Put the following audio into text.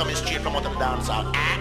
coming straight from out of the dance hall.